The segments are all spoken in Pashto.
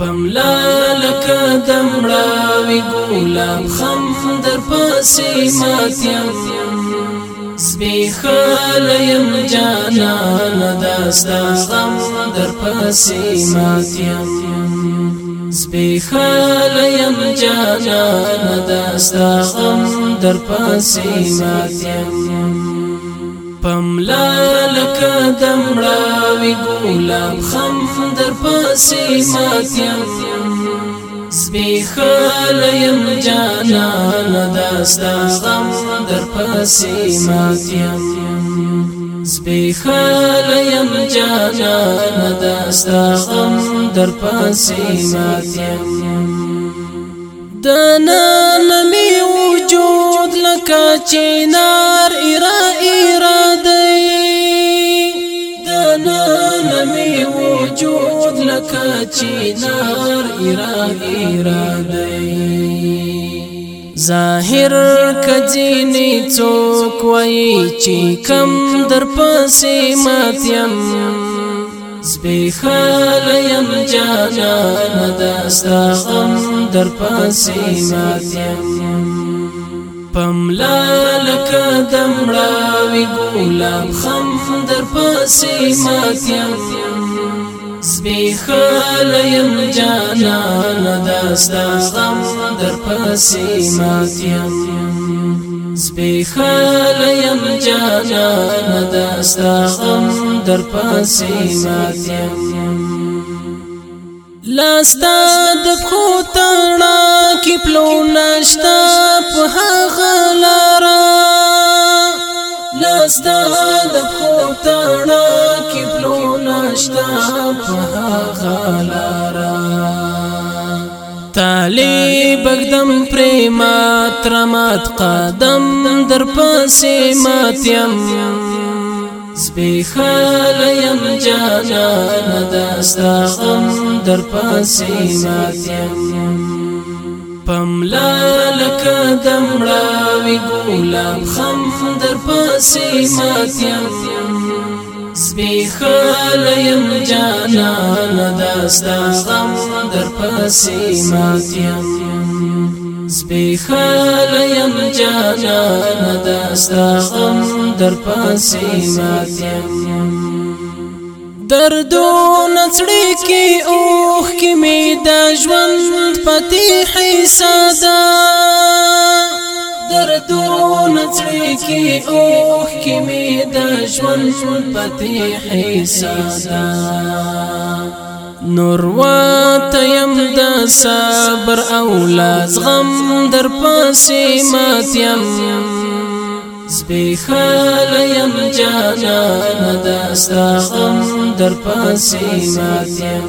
پملا لکه دمړه وی ګولم خم در پسې ماتیم زبیخالیم جانا نداستا غم در پسې ماتیم زبیخالیم جانا نداستا غم در پسې ماتیم پملا لکه دمړاوي ګلاب خم در پسې ماتیم زبیخالیم جانان داستا غم در پسی ماتیم زبیخالیم جانان داستا غم در پسی ماتیم دانا نمی وجود لکا چینار ایران چنار ایران ایران دی ظاهر کجینی څوک وای چې کم در پسې ماتیم زبیخالیم جانا مداستا غم در پسې ماتیم پملا لکه دمړاوی ګلاب خم در پسې ماتیم زبیخال یم جانان داستا غم در پاسی ماتیم زبیخال یم جانان داستا غم در پاسی ماتیم لاستا د خو تړه کی پلو نشتا په هغه لارا لاستا د خو تړه کی پلو نشتا غلارا طالب اقدم پریمات رمات قدم در پاسې ماتیم سپیخالیم جانان دستا غم در پاسی ماتیم پملا لکا دمڑاوی گولاب خم در پاسی ماتیم زبېخل يم جانا داستا غم در پسې ماتيم زبېخل يم جانا داستا غم در پسې ماتيم دردون نڅړې کې اوخ کې مې د ژوند پتی حصہ ده دردون چړي کې اوخ کې مې د ژوند پته حساب نور وا تیم د صبر او لاس غم در پاسې ماتیم زبیخال یم جانا د استغم در پاسې ماتیم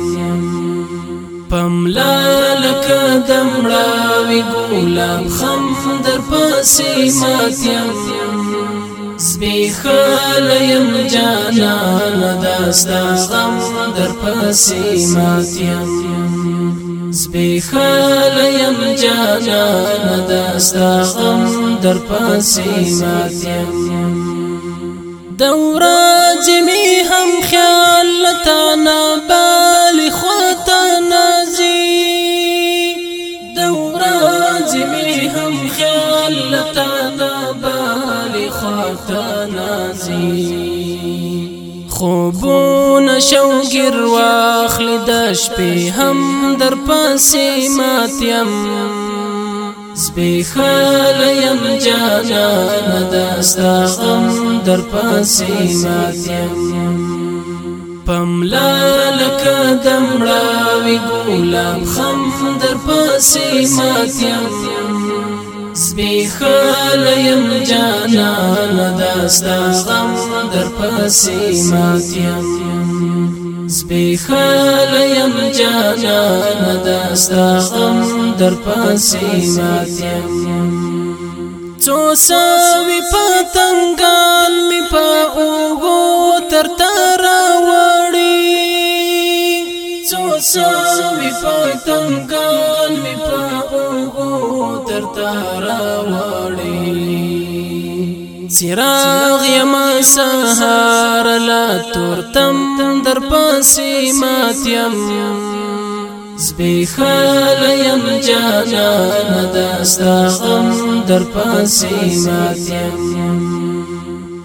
پم لا لکه دمړاوي ګلاب خم در پسې ماتیم زبیخالیم جانا داستا غم در پسې ماتیم زبیخالیم جانا داستا غم در پسې ماتیم دورا جمی خطا نازي خوبون شوګر واخلې د شپې هم در پاسې ماتیم سپېخاله يم جانا دستا غم در پاسې ماتیم پملا لکه دمړاوي ګلاب خم در پاسې ماتیم زبیخال یم جانان داستا غم در پسی ماتیم زبیخال یم جانان داستا غم در پسی ماتیم چو ساوی پتنگان می پا اوگو تر تارا وڑی چو ساوی پتنگان درتا راوړي سراغ یما سهار لا تورتم در پاسې ماتیم زبیخال یم جانا دستا غم در پاسې ماتیم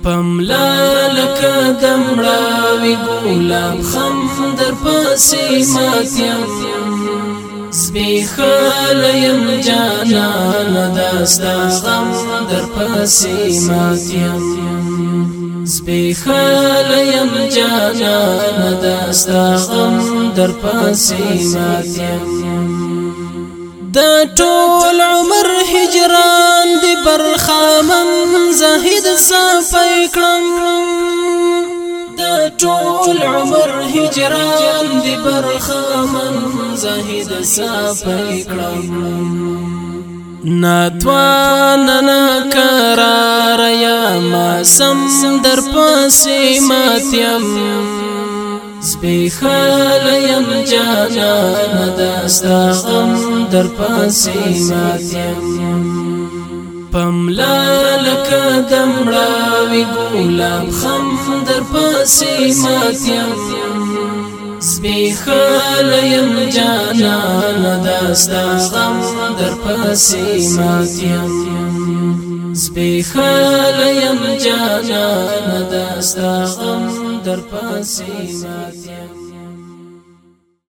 پملا لکه دمړاوي ګلاب خم در پاسې ماتیم سپیخل یم جانان داستا غم در پسی ماتیم سپیخل یم جانان داستا غم در پسی ماتیم دا ټول عمر هجران دی برخامن زاهد صافی کړم ټول عمر هجران دی برخمن زاهد صافی کړم ناتوان نه قرار یا ما سم در پسې ماتیم سپیخال یم جانا دستا غم در پسې ماتیم پملا لکه دمړه وی ګلاب خم در پسې ماتیم زبیخالیم جانان داستا غم در پسی ماتیم زبیخالیم جانان داستا غم در پسی ماتیم